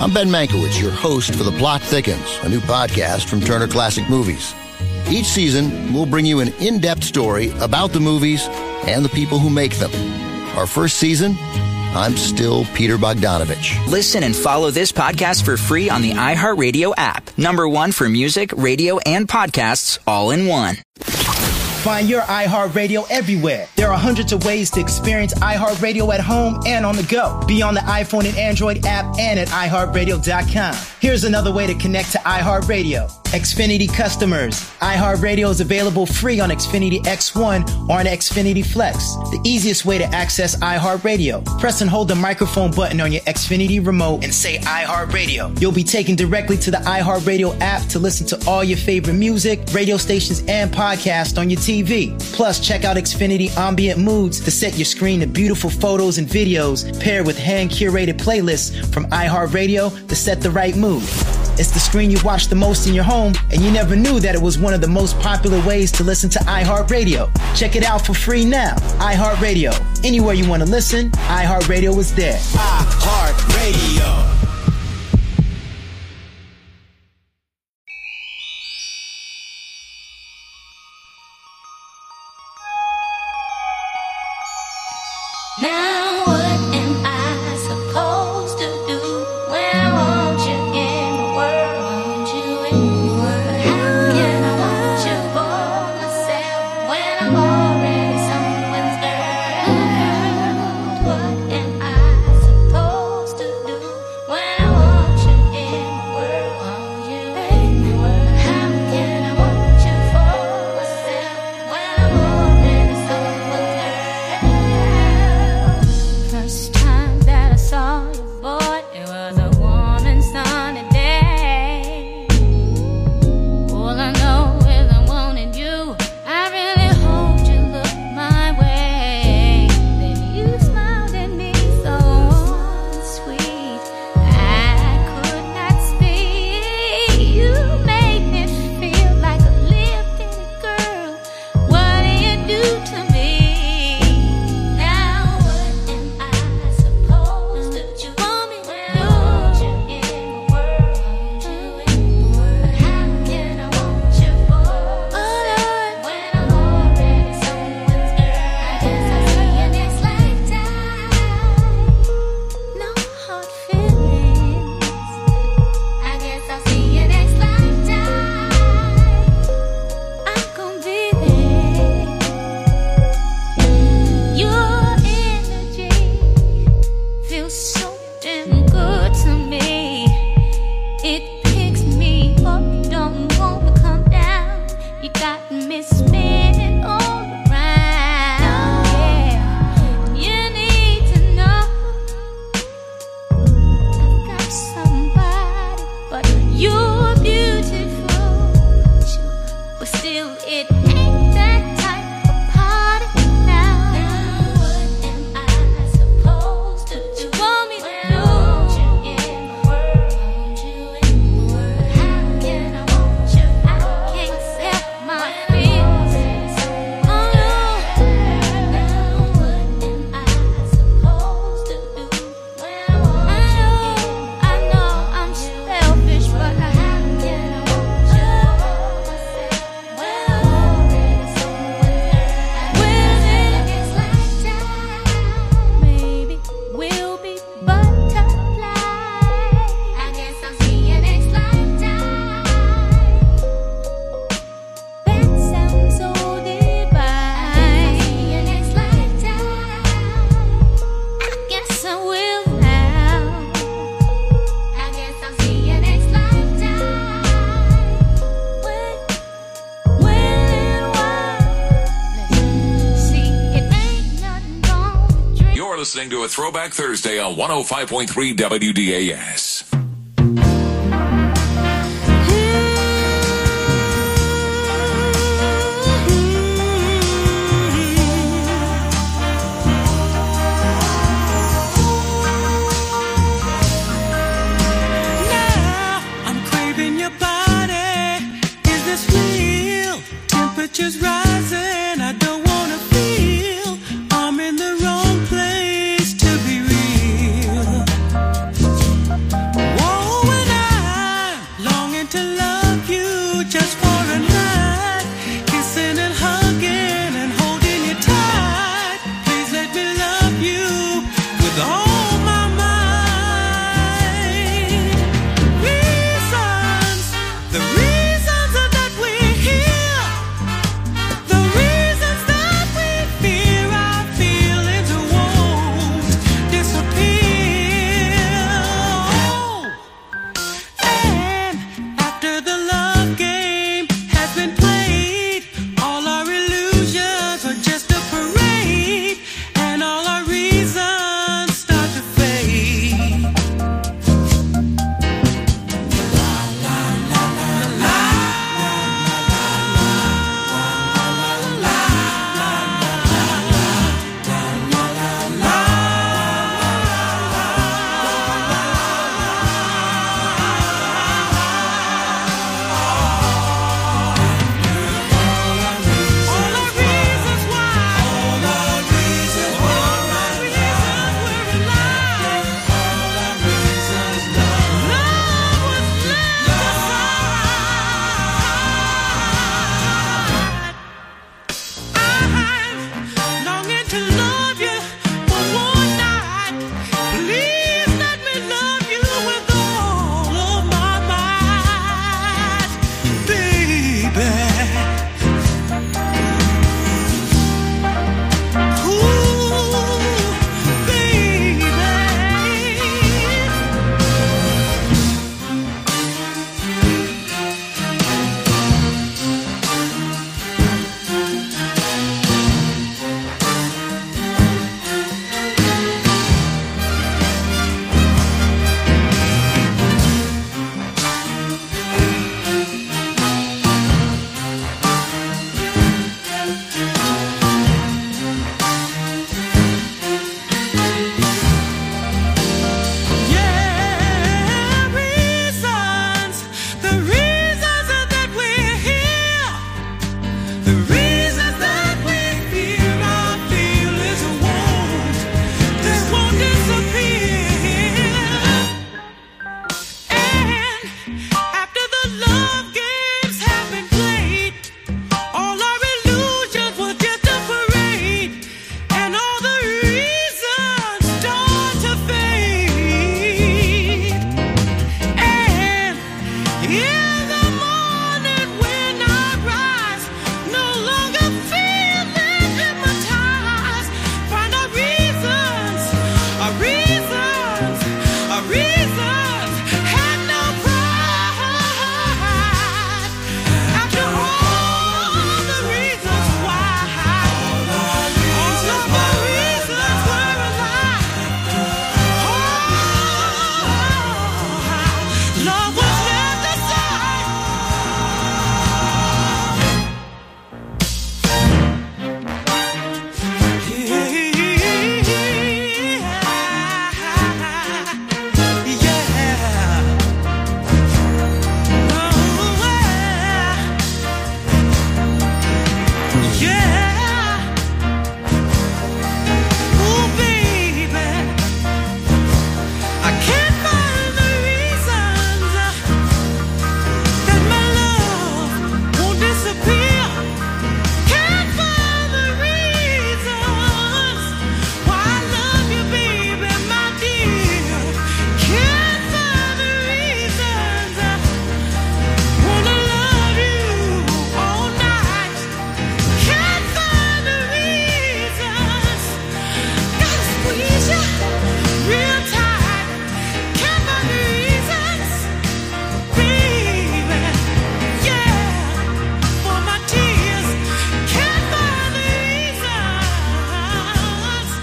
I'm Ben Mankiewicz, your host for The Plot Thickens, a new podcast from Turner Classic Movies. Each season, we'll bring you an in-depth story about the movies and the people who make them. Our first season, I'm still Peter Bogdanovich. Listen and follow this podcast for free on the iHeartRadio app. Number one for music, radio, and podcasts all in one. Find your iHeartRadio everywhere. There are hundreds of ways to experience iHeartRadio at home and on the go. Be on the iPhone and Android app and at iHeartRadio.com. Here's another way to connect to iHeartRadio. Xfinity customers. iHeartRadio is available free on Xfinity X1 or on Xfinity Flex. The easiest way to access iHeartRadio. Press and hold the microphone button on your Xfinity remote and say iHeartRadio. You'll be taken directly to the iHeartRadio app to listen to all your favorite music, radio stations, and podcasts on your TV. Plus, check out Xfinity Ambient Moods to set your screen to beautiful photos and videos paired with hand curated playlists from iHeartRadio to set the right mood. It's the screen you watch the most in your home, and you never knew that it was one of the most popular ways to listen to iHeartRadio. Check it out for free now. iHeartRadio. Anywhere you want to listen, iHeartRadio is there. iHeartRadio. Now listening to a Throwback Thursday on 105.3 WDAS.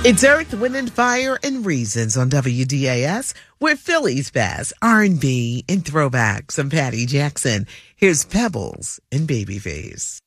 It's Earth, Wind and Fire and Reasons on WDAS, where Philly's best R&B and throwbacks. I'm Patty Jackson. Here's Pebbles and Babyface.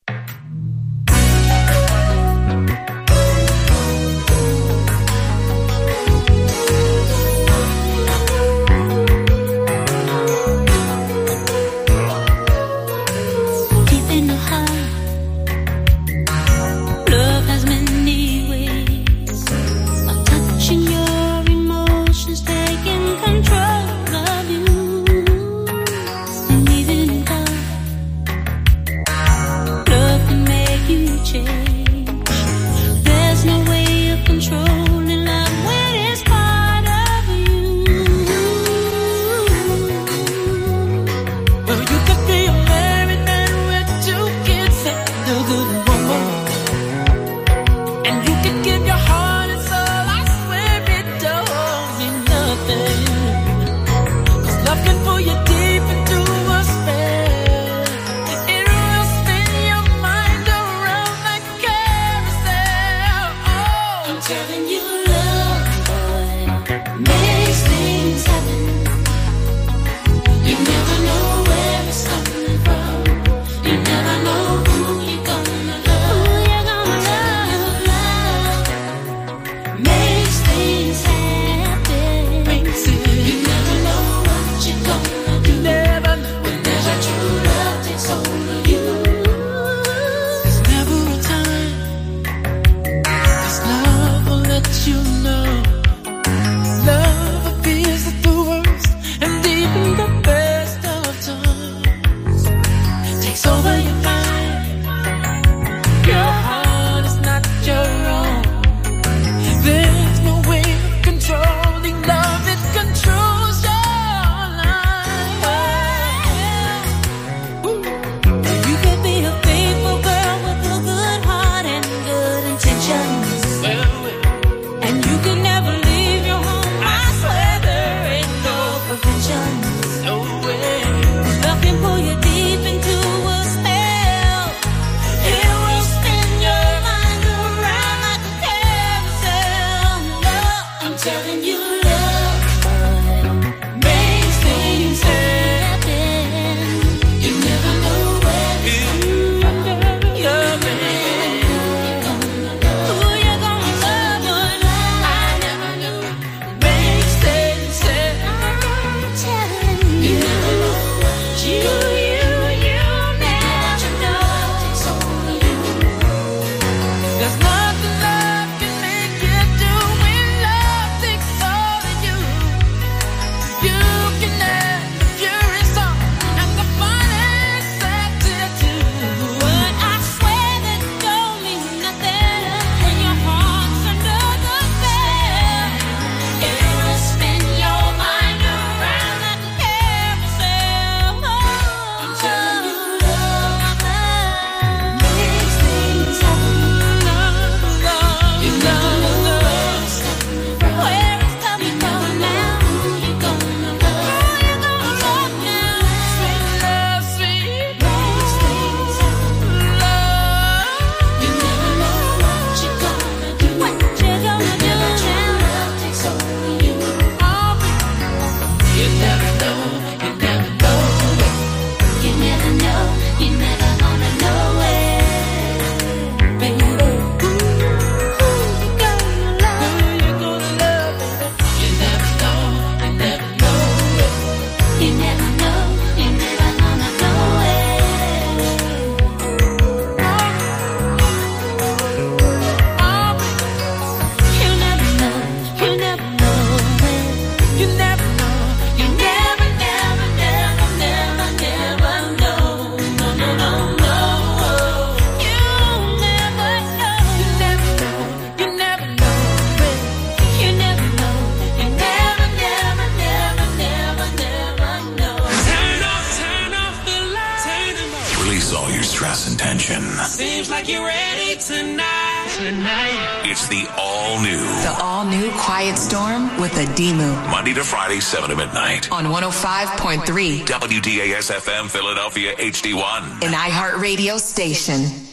stress and tension. Seems like you're ready tonight. Tonight. It's the all new. The all new Quiet Storm with a demo Monday to Friday, 7 to midnight. On 105.3. WDAS FM Philadelphia HD1. An iHeart Radio station.